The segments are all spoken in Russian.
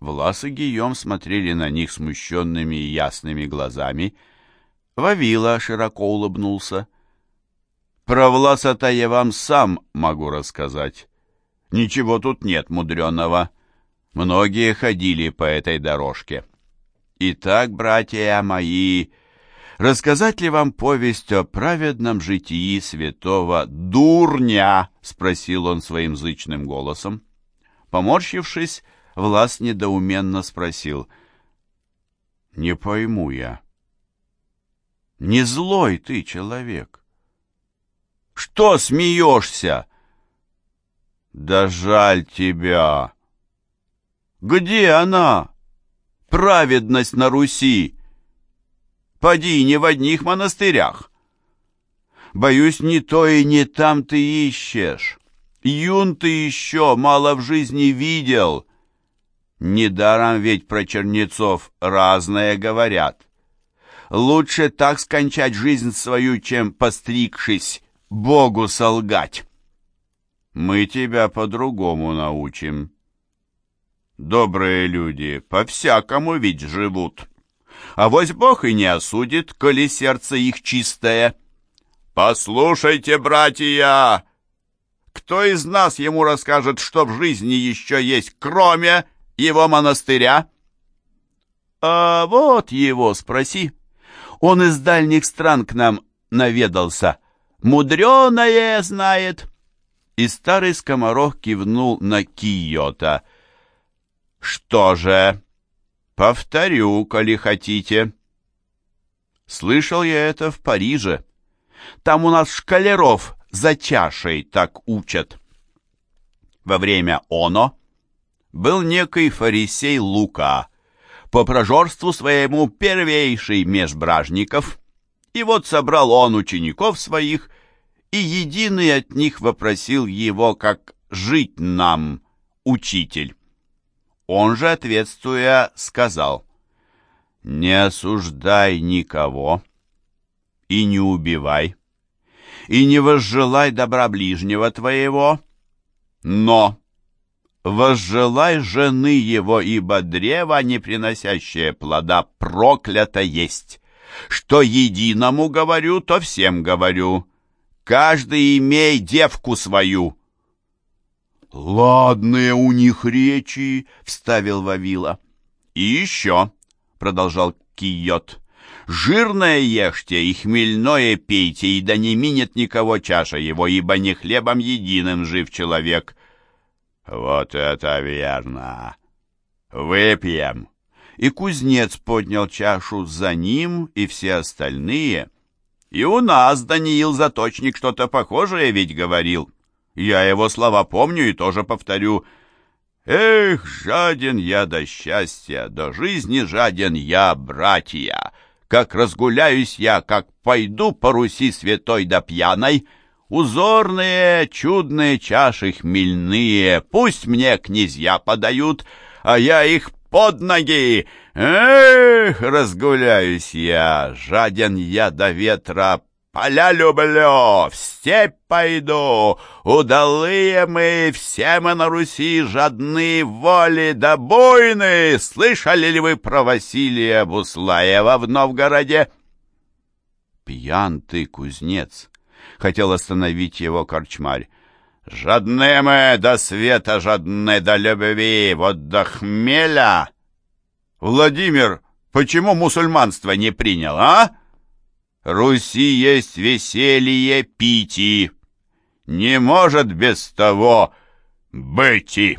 Влас и Гийом смотрели на них смущенными и ясными глазами. Вавила широко улыбнулся. «Про Власа-то я вам сам могу рассказать. Ничего тут нет мудреного. Многие ходили по этой дорожке. Итак, братья мои, рассказать ли вам повесть о праведном житии святого Дурня?» — спросил он своим зычным голосом. Поморщившись, Влас недоуменно спросил. «Не пойму я. Не злой ты человек. Что смеешься?» «Да жаль тебя!» «Где она? Праведность на Руси!» «Поди не в одних монастырях!» «Боюсь, не то и не там ты ищешь. Юн ты еще мало в жизни видел. Недаром ведь про чернецов разное говорят. Лучше так скончать жизнь свою, чем, постригшись, Богу солгать. Мы тебя по-другому научим. Добрые люди по-всякому ведь живут. А вось Бог и не осудит, коли сердце их чистое. Послушайте, братья, кто из нас ему расскажет, что в жизни еще есть, кроме его монастыря?» «А вот его спроси. Он из дальних стран к нам наведался. Мудреное знает». И старый скоморох кивнул на Киота. «Что же, повторю, коли хотите». Слышал я это в Париже. Там у нас шкалеров за чашей так учат. Во время оно был некий фарисей Лука, по прожорству своему первейший меж бражников, и вот собрал он учеников своих, и единый от них вопросил его, как жить нам, учитель. Он же, ответствуя, сказал, «Не осуждай никого и не убивай, и не возжелай добра ближнего твоего, но возжелай жены его, ибо древо, не приносящее плода, проклято есть. Что единому говорю, то всем говорю. Каждый имей девку свою». «Ладные у них речи», — вставил Вавила. «И еще», — продолжал Киот, — «жирное ешьте и хмельное пейте, и да не минет никого чаша его, ибо не хлебом единым жив человек, «Вот это верно! Выпьем!» И кузнец поднял чашу за ним и все остальные. «И у нас Даниил Заточник что-то похожее ведь говорил. Я его слова помню и тоже повторю. Эх, жаден я до счастья, до жизни жаден я, братья! Как разгуляюсь я, как пойду по Руси святой да пьяной!» Узорные, чудные чаши хмельные, Пусть мне князья подают, а я их под ноги. Эх, разгуляюсь я, жаден я до ветра, Поля люблю, в степь пойду. Удалые мы, все мы на Руси жадны воли да. Слышали ли вы про Василия Буслаева в Новгороде? Пьян ты, кузнец, хотел остановить его корчмарь. «Жадны мы до света, жадны до любви, вот до хмеля!» «Владимир, почему мусульманство не принял, а?» «Руси есть веселье пити, не может без того быть!»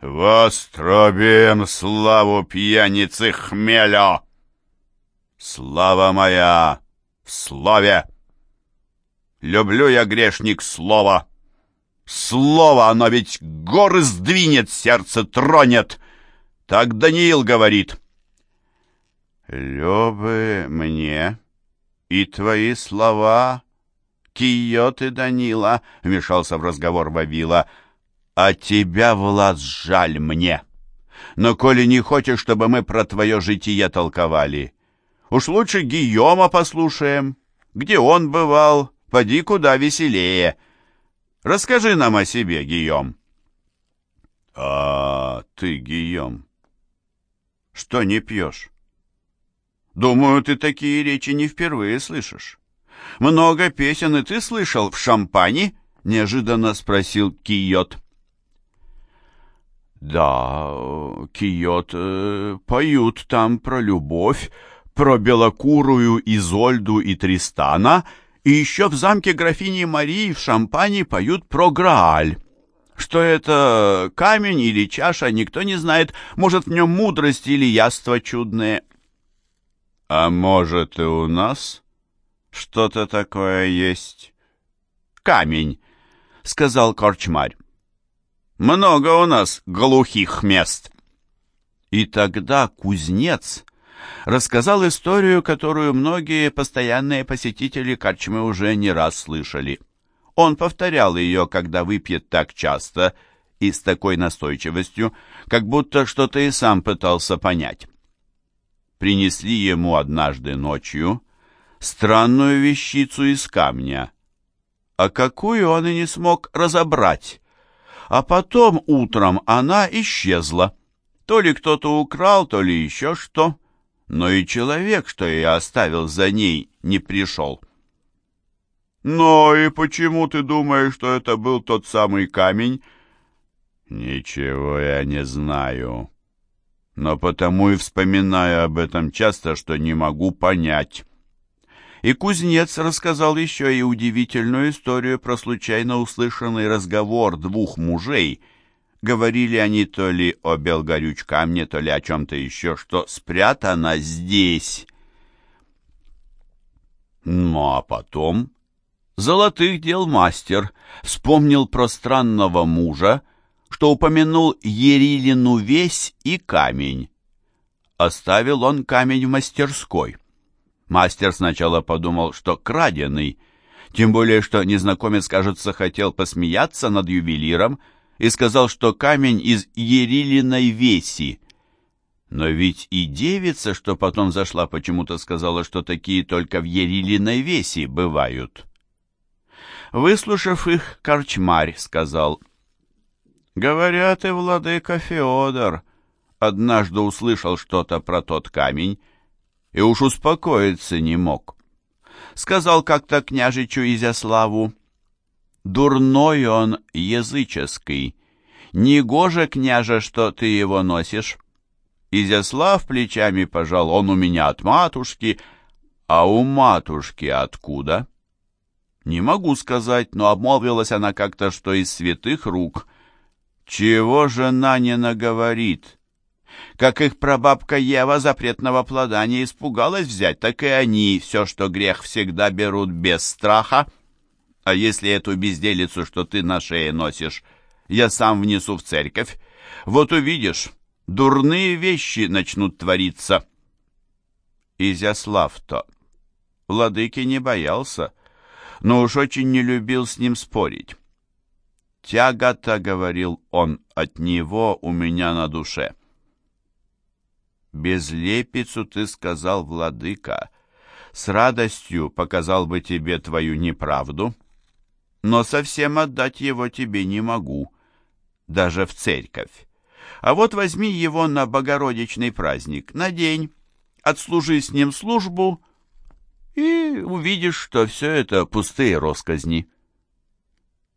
«Вострубим славу пьяницы хмеля!» «Слава моя в славе!» Люблю я, грешник, слово. Слово, оно ведь горы сдвинет, сердце тронет. Так Даниил говорит. Любы мне и твои слова, Киот и Данила, вмешался в разговор Вавила, а тебя, Влад, жаль мне. Но коли не хочешь, чтобы мы про твое житие толковали, уж лучше Гийома послушаем, где он бывал, поди куда веселее. Расскажи нам о себе, Гийом». «А ты, Гийом, Что не пьешь? Думаю, ты такие речи не впервые слышишь. Много песен и ты слышал в шампане? Неожиданно спросил Киот. Да, Киот, э, поют там про любовь, про белокурую Изольду и Тристана, и еще в замке графини Марии в Шампане поют про Грааль. Что это камень или чаша, никто не знает. Может, в нем мудрость или яство чудное. А может, и у нас что-то такое есть? Камень, сказал корчмарь. Много у нас глухих мест. И тогда кузнец рассказал историю, которую многие постоянные посетители корчмы уже не раз слышали. Он повторял ее, когда выпьет так часто и с такой настойчивостью, как будто что-то и сам пытался понять. Принесли ему однажды ночью странную вещицу из камня, а какую он и не смог разобрать, а потом утром она исчезла. То ли кто-то украл, то ли еще что, но и человек, что я оставил за ней, не пришел. «Но и почему ты думаешь, что это был тот самый камень?» «Ничего я не знаю, но потому и вспоминаю об этом часто, что не могу понять». И кузнец рассказал еще и удивительную историю про случайно услышанный разговор двух мужей. Говорили они то ли о белгорюч камне, то ли о чем-то еще, что спрятано здесь. Ну а потом золотых дел мастер вспомнил про странного мужа, что упомянул Ерилину весь и камень. Оставил он камень в мастерской. Мастер сначала подумал, что краденый, тем более, что незнакомец, кажется, хотел посмеяться над ювелиром и сказал, что камень из Ерилиной веси. Но ведь и девица, что потом зашла, почему-то сказала, что такие только в Ерилиной веси бывают. Выслушав их, корчмарь сказал, «Говорят, и владыка Феодор однажды услышал что-то про тот камень, и уж успокоиться не мог. Сказал как-то княжичу Изяславу, «Дурной он языческий, негоже, княже, что ты его носишь». Изяслав плечами пожал, он у меня от матушки, а у матушки откуда? Не могу сказать, но обмолвилась она как-то, что из святых рук. Чего жена не наговорит? Как их прабабка Ева запретного плода не испугалась взять, так и они все, что грех, всегда берут без страха. А если эту безделицу, что ты на шее носишь, я сам внесу в церковь, вот увидишь, дурные вещи начнут твориться. Изяслав-то владыки не боялся, но уж очень не любил с ним спорить. «Тяга-то, — говорил он, — от него у меня на душе». «Безлепицу ты сказал, владыка, с радостью показал бы тебе твою неправду, но совсем отдать его тебе не могу, даже в церковь. А вот возьми его на Богородичный праздник, на день, отслужи с ним службу и увидишь, что все это пустые росказни».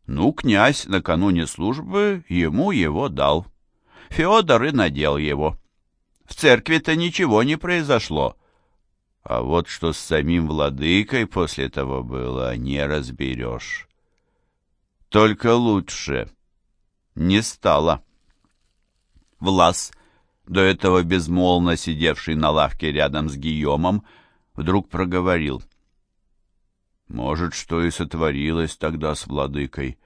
Ну, князь накануне службы ему его дал. Феодор и надел его. В церкви-то ничего не произошло. А вот что с самим владыкой после того было, не разберешь. Только лучше не стало. Влас, до этого безмолвно сидевший на лавке рядом с Гийомом, вдруг проговорил. Может, что и сотворилось тогда с владыкой.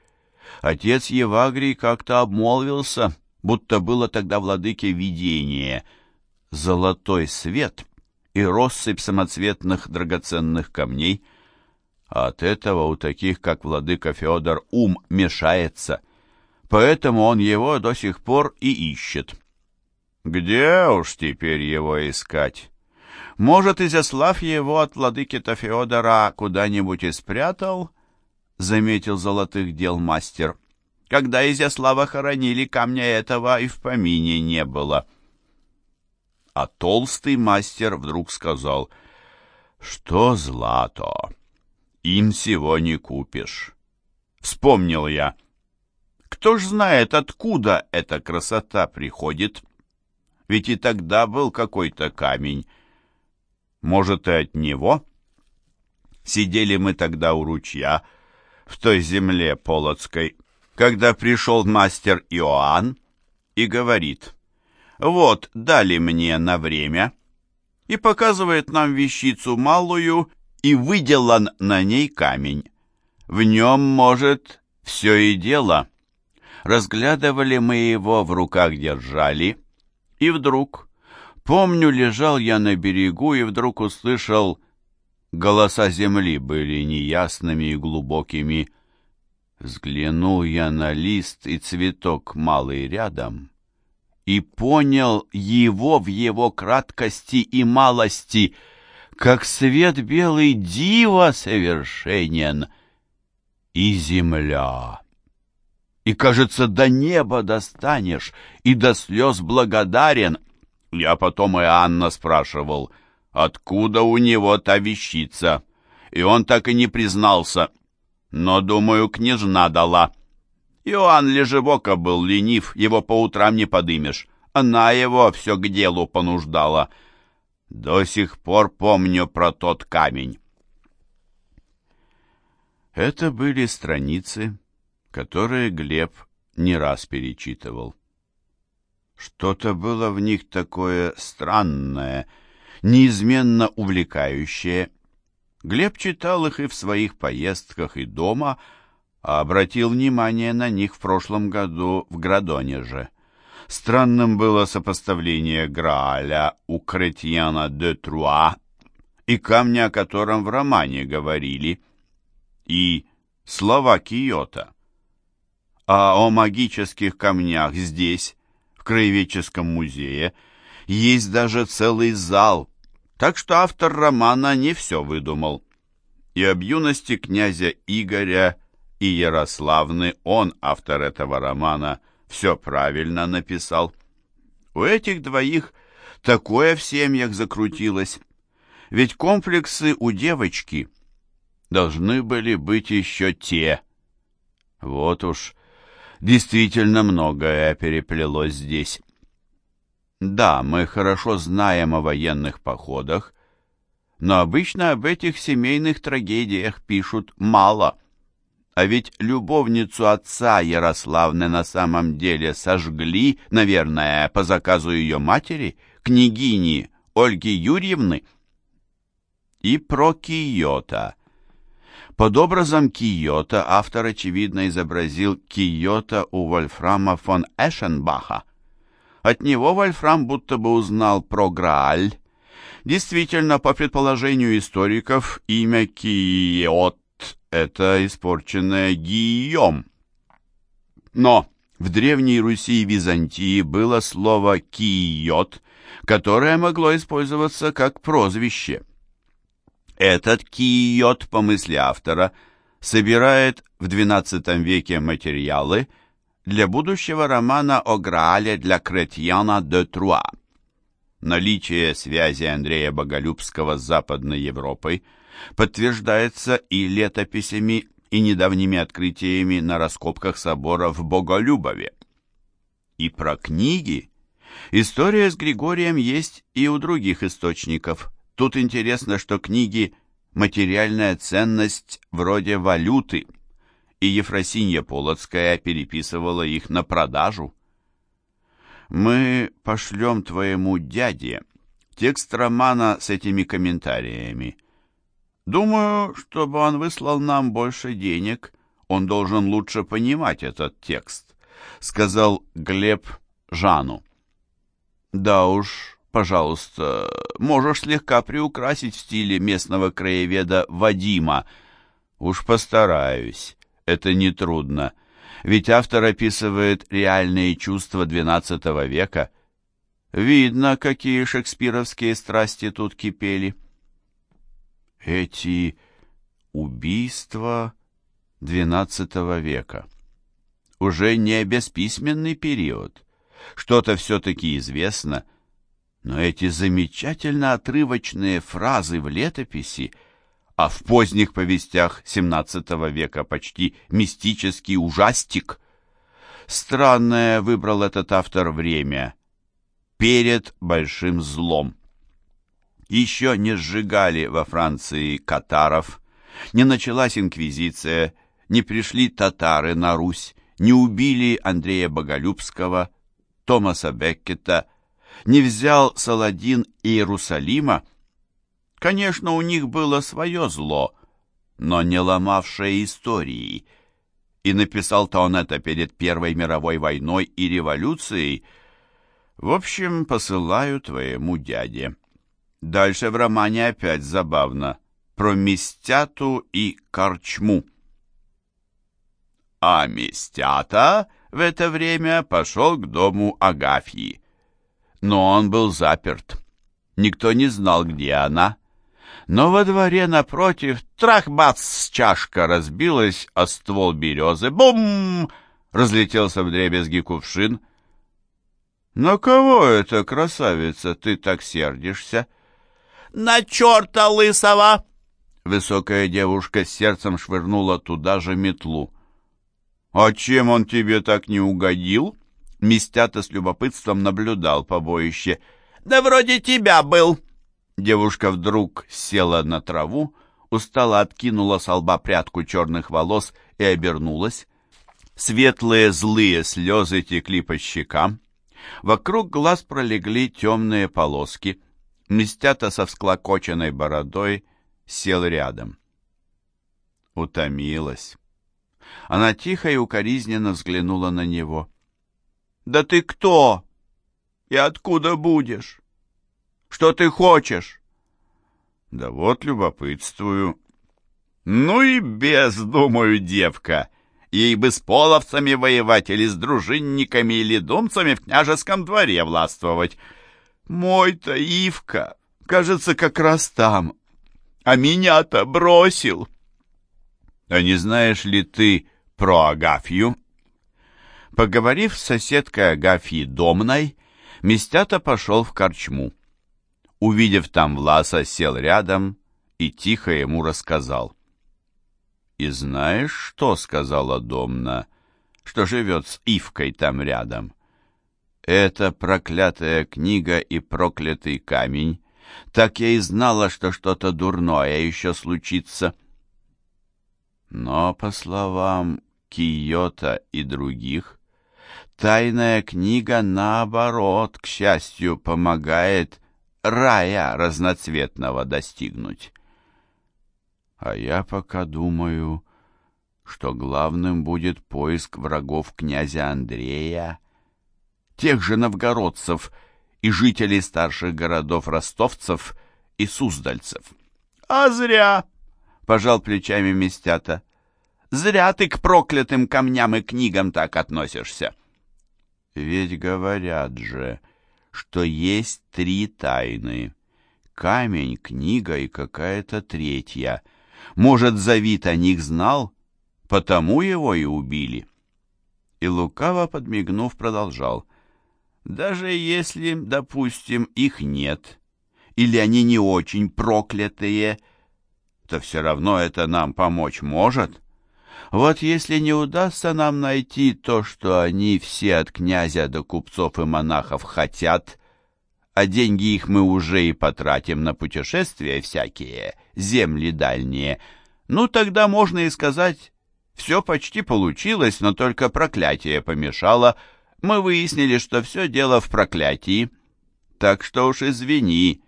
Отец Евагрий как-то обмолвился, будто было тогда владыке видение — золотой свет и россыпь самоцветных драгоценных камней. А от этого у таких, как владыка Федор, ум мешается. Поэтому он его до сих пор и ищет. Где уж теперь его искать? Может, Изяслав его от владыки-то Феодора куда-нибудь и спрятал? Заметил золотых дел мастер. Когда Изяслава хоронили, камня этого и в помине не было. а толстый мастер вдруг сказал, «Что злато? Им всего не купишь». Вспомнил я. Кто ж знает, откуда эта красота приходит? Ведь и тогда был какой-то камень. Может, и от него? Сидели мы тогда у ручья, в той земле полоцкой, когда пришел мастер Иоанн и говорит, «Вот, дали мне на время», и показывает нам вещицу малую, и выделан на ней камень. В нем, может, все и дело. Разглядывали мы его, в руках держали, и вдруг, помню, лежал я на берегу и вдруг услышал, голоса земли были неясными и глубокими. Взглянул я на лист и цветок малый рядом и понял его в его краткости и малости, как свет белый диво совершенен и земля и, кажется, до неба достанешь, и до слез благодарен. Я потом и Анна спрашивал, откуда у него та вещица, и он так и не признался. Но, думаю, княжна дала. Иоанн Лежебока был ленив, его по утрам не подымешь. Она его все к делу понуждала. До сих пор помню про тот камень. Это были страницы которые Глеб не раз перечитывал. Что-то было в них такое странное, неизменно увлекающее. Глеб читал их и в своих поездках, и дома, а обратил внимание на них в прошлом году в Градонеже. Странным было сопоставление Грааля у Кретьяна де Труа и камня, о котором в романе говорили, и слова Киота а о магических камнях здесь, в Краеведческом музее, есть даже целый зал, так что автор романа не все выдумал. И об юности князя Игоря и Ярославны он, автор этого романа, все правильно написал. У этих двоих такое в семьях закрутилось. Ведь комплексы у девочки должны были быть еще те. Вот уж Действительно многое переплелось здесь. Да, мы хорошо знаем о военных походах, но обычно об этих семейных трагедиях пишут мало. А ведь любовницу отца Ярославны на самом деле сожгли, наверное, по заказу ее матери, княгини Ольги Юрьевны. И про Киота – под образом Киота автор, очевидно, изобразил Киота у Вольфрама фон Эшенбаха. От него Вольфрам будто бы узнал про Грааль. Действительно, по предположению историков, имя Киот — это испорченное Гийом. Но в Древней Руси и Византии было слово «киот», которое могло использоваться как прозвище — этот киот, по мысли автора, собирает в XII веке материалы для будущего романа о Граале для Кретьяна де Труа. Наличие связи Андрея Боголюбского с Западной Европой подтверждается и летописями, и недавними открытиями на раскопках собора в Боголюбове. И про книги история с Григорием есть и у других источников – Тут интересно, что книги «Материальная ценность вроде валюты», и Ефросинья Полоцкая переписывала их на продажу. «Мы пошлем твоему дяде текст романа с этими комментариями. Думаю, чтобы он выслал нам больше денег, он должен лучше понимать этот текст», — сказал Глеб Жану. «Да уж, пожалуйста, можешь слегка приукрасить в стиле местного краеведа Вадима. Уж постараюсь. Это нетрудно. Ведь автор описывает реальные чувства XII века. Видно, какие шекспировские страсти тут кипели. Эти убийства XII века. Уже не бесписьменный период. Что-то все-таки известно — Но эти замечательно отрывочные фразы в летописи, а в поздних повестях XVII века почти мистический ужастик. Странное выбрал этот автор время перед большим злом. Еще не сжигали во Франции катаров, не началась инквизиция, не пришли татары на Русь, не убили Андрея Боголюбского, Томаса Беккета, не взял Саладин Иерусалима, конечно, у них было свое зло, но не ломавшее истории. И написал-то он это перед Первой мировой войной и революцией. В общем, посылаю твоему дяде. Дальше в романе опять забавно. Про Местяту и Корчму. А Местята в это время пошел к дому Агафьи но он был заперт. Никто не знал, где она. Но во дворе напротив трах-бац чашка разбилась о ствол березы. Бум! Разлетелся в дребезги кувшин. «На кого это, красавица, ты так сердишься?» «На черта лысого!» Высокая девушка с сердцем швырнула туда же метлу. «А чем он тебе так не угодил?» Мистята с любопытством наблюдал побоище. «Да вроде тебя был!» Девушка вдруг села на траву, устало откинула с лба прядку черных волос и обернулась. Светлые злые слезы текли по щекам. Вокруг глаз пролегли темные полоски. Мистята со всклокоченной бородой сел рядом. Утомилась. Она тихо и укоризненно взглянула на него. «Да ты кто? И откуда будешь? Что ты хочешь?» «Да вот любопытствую». «Ну и без, думаю, девка. Ей бы с половцами воевать или с дружинниками или думцами в княжеском дворе властвовать. Мой-то Ивка, кажется, как раз там, а меня-то бросил». «А не знаешь ли ты про Агафью?» Поговорив с соседкой Агафьей Домной, Местята пошел в корчму. Увидев там Власа, сел рядом и тихо ему рассказал. «И знаешь, что?» — сказала Домна, что живет с Ивкой там рядом. «Это проклятая книга и проклятый камень. Так я и знала, что что-то дурное еще случится». Но, по словам Киота и других, Тайная книга, наоборот, к счастью, помогает рая разноцветного достигнуть. А я пока думаю, что главным будет поиск врагов князя Андрея, тех же новгородцев и жителей старших городов ростовцев и суздальцев. — А зря! — пожал плечами Местята. — Зря ты к проклятым камням и книгам так относишься. — ведь говорят же, что есть три тайны. Камень, книга и какая-то третья. Может, Завид о них знал, потому его и убили. И лукаво подмигнув, продолжал. Даже если, допустим, их нет, или они не очень проклятые, то все равно это нам помочь может. Вот если не удастся нам найти то, что они все от князя до купцов и монахов хотят, а деньги их мы уже и потратим на путешествия всякие, земли дальние, ну тогда можно и сказать, все почти получилось, но только проклятие помешало. Мы выяснили, что все дело в проклятии. Так что уж извини,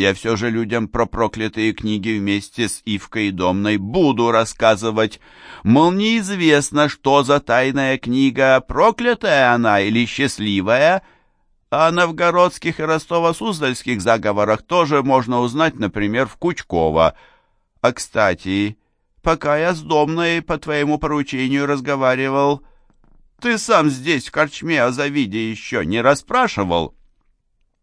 я все же людям про проклятые книги вместе с Ивкой Домной буду рассказывать. Мол, неизвестно, что за тайная книга, проклятая она или счастливая. А о новгородских и ростово-суздальских заговорах тоже можно узнать, например, в Кучково. А, кстати, пока я с Домной по твоему поручению разговаривал, ты сам здесь, в корчме о Завиде, еще не расспрашивал?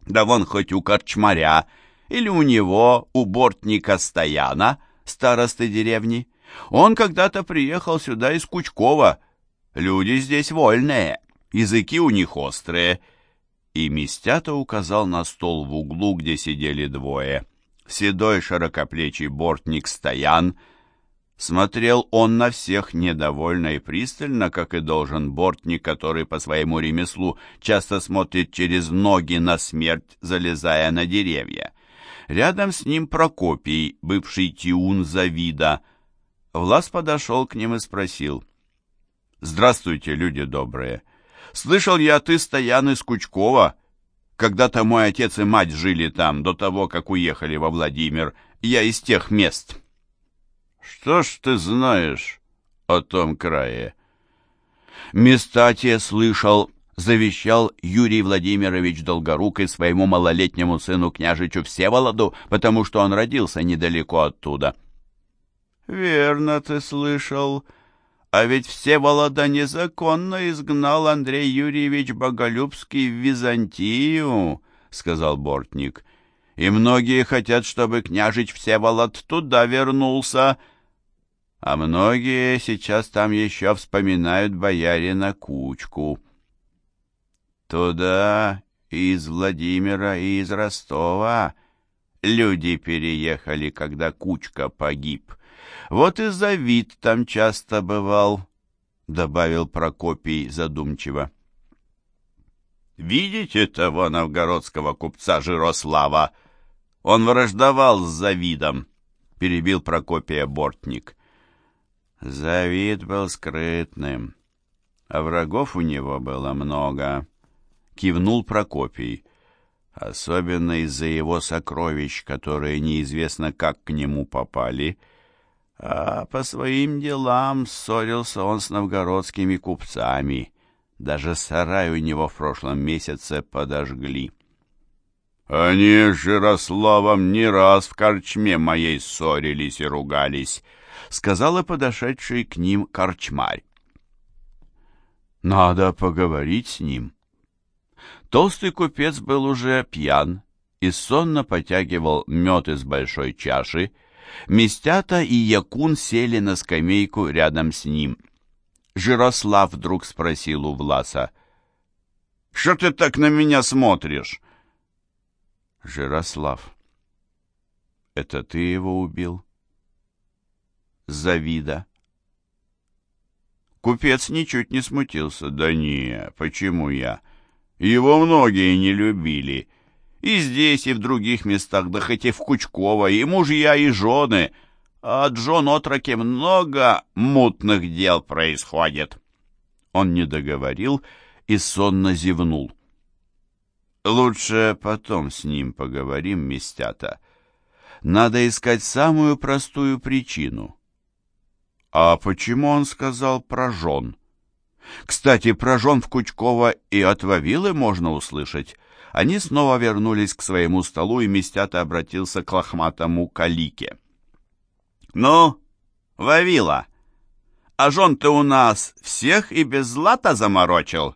Да вон хоть у корчмаря или у него, у бортника Стояна, старосты деревни. Он когда-то приехал сюда из Кучкова. Люди здесь вольные, языки у них острые. И Мистята указал на стол в углу, где сидели двое. Седой широкоплечий бортник Стоян — Смотрел он на всех недовольно и пристально, как и должен бортник, который по своему ремеслу часто смотрит через ноги на смерть, залезая на деревья. Рядом с ним Прокопий, бывший тиун Завида. Влас подошел к ним и спросил. «Здравствуйте, люди добрые. Слышал я, ты, Стоян из Кучкова. Когда-то мой отец и мать жили там, до того, как уехали во Владимир. Я из тех мест». Что ж ты знаешь о том крае? Места те слышал, завещал Юрий Владимирович Долгорукий своему малолетнему сыну княжичу Всеволоду, потому что он родился недалеко оттуда. Верно ты слышал, а ведь Всеволода незаконно изгнал Андрей Юрьевич Боголюбский в Византию, сказал Бортник. И многие хотят, чтобы княжич Всеволод туда вернулся, — а многие сейчас там еще вспоминают боярина Кучку. Туда из Владимира и из Ростова люди переехали, когда Кучка погиб. Вот и Завид там часто бывал, — добавил Прокопий задумчиво. «Видите того новгородского купца Жирослава? Он враждовал с Завидом», — перебил Прокопия Бортник. Завид был скрытным, а врагов у него было много. Кивнул Прокопий, особенно из-за его сокровищ, которые неизвестно как к нему попали, а по своим делам ссорился он с новгородскими купцами. Даже сарай у него в прошлом месяце подожгли. Они с Жирославом не раз в корчме моей ссорились и ругались, сказала подошедший к ним корчмарь. Надо поговорить с ним. Толстый купец был уже пьян и сонно потягивал мед из большой чаши. Местята и Якун сели на скамейку рядом с ним. Жирослав вдруг спросил у Власа. «Что ты так на меня смотришь?» «Жирослав, это ты его убил?» Завида. Купец ничуть не смутился. Да не, почему я? Его многие не любили. И здесь, и в других местах, да хоть и в Кучково, и мужья, и жены. А от жен много мутных дел происходит. Он не договорил и сонно зевнул. Лучше потом с ним поговорим, местята. Надо искать самую простую причину. А почему он сказал про жен? Кстати, про жен в Кучково и от Вавилы можно услышать. Они снова вернулись к своему столу, и Местята обратился к лохматому Калике. «Ну, Вавила, а жен ты у нас всех и без злата заморочил?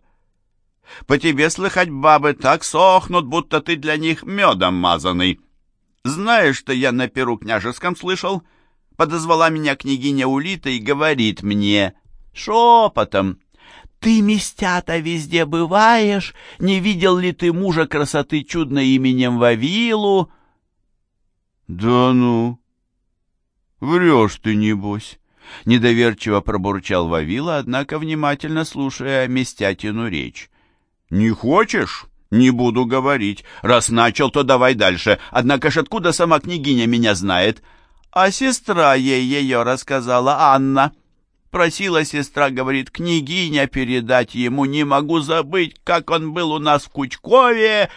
По тебе слыхать бабы так сохнут, будто ты для них медом мазанный. Знаешь, что я на перу княжеском слышал?» подозвала меня княгиня Улита и говорит мне шепотом, «Ты, местята, везде бываешь, не видел ли ты мужа красоты чудно именем Вавилу?» «Да ну, врешь ты, небось», — недоверчиво пробурчал Вавила, однако внимательно слушая местятину речь. «Не хочешь?» «Не буду говорить. Раз начал, то давай дальше. Однако ж откуда сама княгиня меня знает? а сестра ей ее рассказала, Анна. Просила сестра, говорит, княгиня передать ему, не могу забыть, как он был у нас в Кучкове,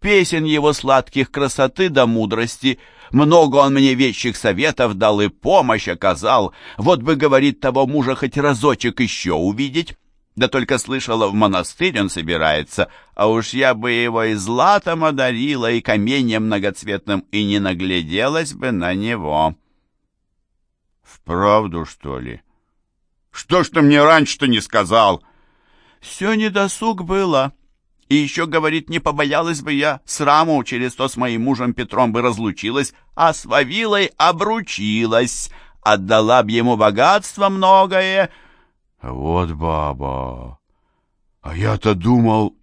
песен его сладких красоты да мудрости. Много он мне вещих советов дал и помощь оказал. Вот бы, говорит, того мужа хоть разочек еще увидеть. Да только слышала, в монастырь он собирается, а уж я бы его и златом одарила, и каменьем многоцветным, и не нагляделась бы на него». Вправду, что ли? Что ж ты мне раньше-то не сказал? Все недосуг было. И еще, говорит, не побоялась бы я сраму, через то с моим мужем Петром бы разлучилась, а с Вавилой обручилась. Отдала б ему богатство многое. Вот баба. А я-то думал,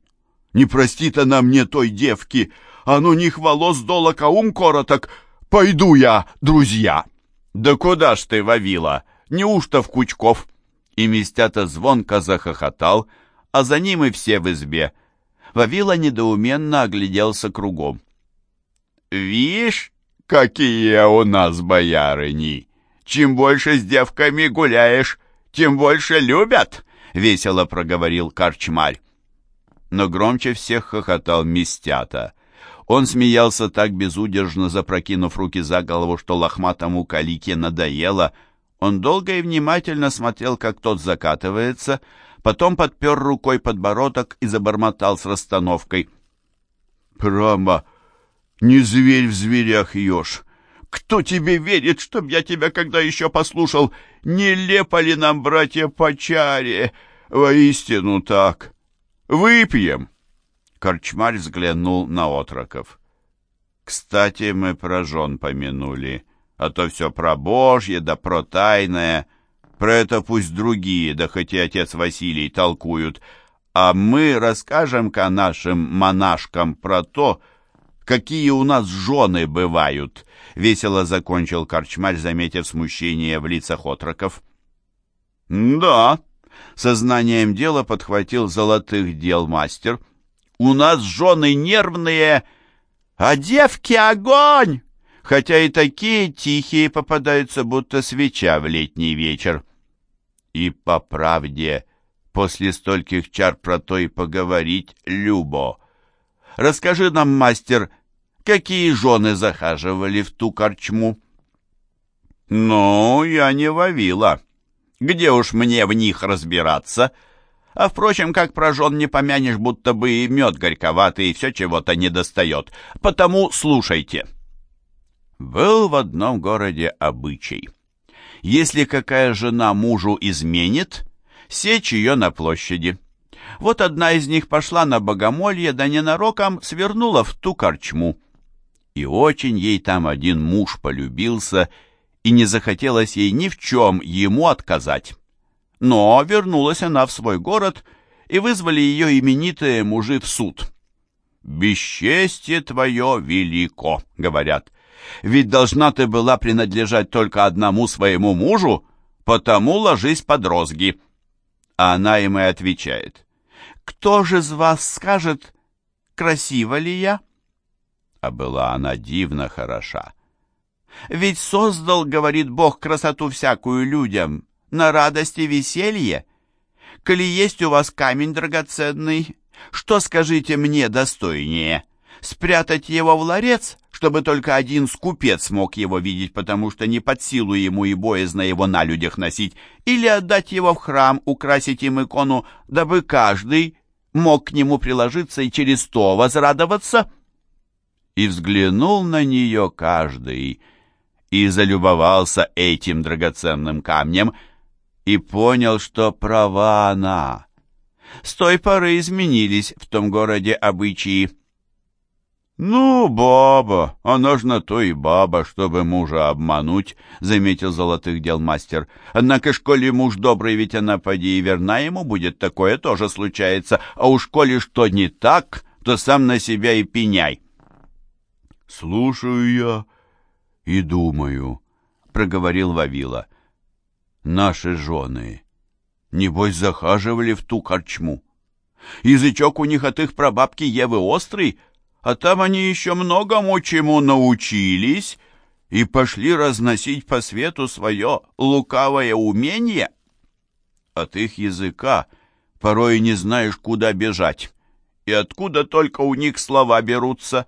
Не простит она мне той девки, а ну них волос долок, а ум короток. Пойду я, друзья!» «Да куда ж ты, Вавила? Неужто в Кучков?» И Местята звонко захохотал, а за ним и все в избе. Вавила недоуменно огляделся кругом. «Вишь, какие у нас боярыни! Чем больше с девками гуляешь, тем больше любят!» — весело проговорил корчмарь. Но громче всех хохотал Местята. Он смеялся так безудержно, запрокинув руки за голову, что лохматому калике надоело. Он долго и внимательно смотрел, как тот закатывается, потом подпер рукой подбородок и забормотал с расстановкой. «Право, не зверь в зверях ешь. Кто тебе верит, чтоб я тебя когда еще послушал? Нелепо ли нам, братья, по чаре? Воистину так. Выпьем!» Корчмарь взглянул на отроков. «Кстати, мы про жен помянули, а то все про Божье да про тайное. Про это пусть другие, да хоть и отец Василий толкуют, а мы расскажем-ка нашим монашкам про то, какие у нас жены бывают», — весело закончил корчмарь, заметив смущение в лицах отроков. «Да», — сознанием дела подхватил золотых дел мастер. «У нас жены нервные, а девки огонь!» Хотя и такие тихие попадаются, будто свеча в летний вечер. И по правде, после стольких чар про то и поговорить, Любо. Расскажи нам, мастер, какие жены захаживали в ту корчму?» «Ну, я не вовила. Где уж мне в них разбираться? А, впрочем, как про жен не помянешь, будто бы и мед горьковатый, и все чего-то не достает. Потому слушайте». Был в одном городе обычай. Если какая жена мужу изменит, сечь ее на площади. Вот одна из них пошла на богомолье, да ненароком свернула в ту корчму и очень ей там один муж полюбился, и не захотелось ей ни в чем ему отказать. Но вернулась она в свой город, и вызвали ее именитые мужи в суд. «Бесчестье твое велико», — говорят, — «ведь должна ты была принадлежать только одному своему мужу, потому ложись под розги». А она им и отвечает, «Кто же из вас скажет, красива ли я?» а была она дивно хороша. Ведь создал, говорит Бог, красоту всякую людям, на радость и веселье. Коли есть у вас камень драгоценный, что, скажите мне, достойнее? Спрятать его в ларец, чтобы только один скупец мог его видеть, потому что не под силу ему и боязно его на людях носить, или отдать его в храм, украсить им икону, дабы каждый мог к нему приложиться и через то возрадоваться?» и взглянул на нее каждый, и залюбовался этим драгоценным камнем, и понял, что права она. С той поры изменились в том городе обычаи. «Ну, баба, она ж на то и баба, чтобы мужа обмануть», — заметил золотых дел мастер. «Однако, коли муж добрый, ведь она поди и верна ему будет, такое тоже случается, а уж коли что не так, то сам на себя и пеняй». «Слушаю я и думаю», — проговорил Вавила. «Наши жены, небось, захаживали в ту корчму. Язычок у них от их прабабки Евы острый, а там они еще многому чему научились и пошли разносить по свету свое лукавое умение. От их языка порой не знаешь, куда бежать, и откуда только у них слова берутся»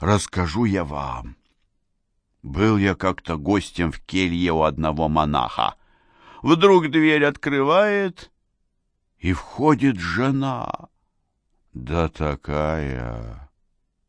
расскажу я вам. Был я как-то гостем в келье у одного монаха. Вдруг дверь открывает, и входит жена. Да такая,